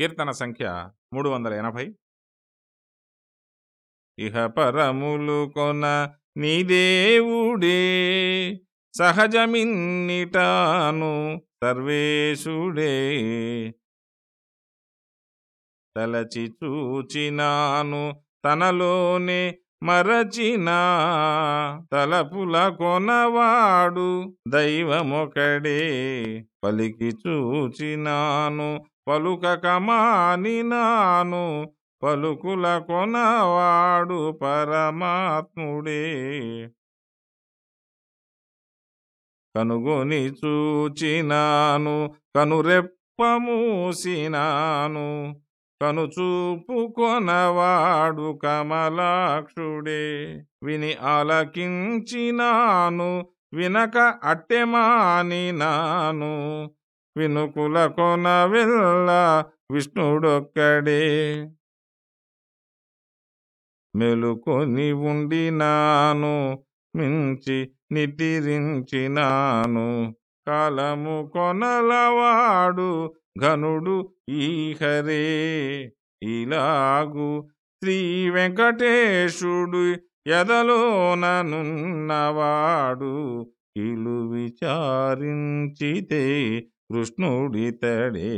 కీర్తన సంఖ్య మూడు వందల ఎనభై. ఇహ పరములు కొన నీ దేవుడే సహజమిన్నిటాను సర్వేశుడే. తలచి చూచినాను తనలోనే మరచిన తలపుల కొనవాడు దైవమొకడే పలికి చూచినాను పలుకక మానినాను పలుకుల కొనవాడు పరమాత్ముడే. కనుగొని చూచినాను కనురెప్పమూసినాను కను చూపుకొనవాడు కమలాక్షుడే. విని ఆలకించినాను వినక అట్టెమానినాను వినుకుల కొన వెళ్ళ విష్ణుడొక్కడే. మెలుకొని ఉండినాను మించి నిటిరించినాను. కాలము కొనలవాడు ఘనుడు ఈహరే. ఇలాగు శ్రీ వెంకటేశుడు ఎదలోననున్నవాడు ఇలు విచారించితే కృష్ణుడితడే.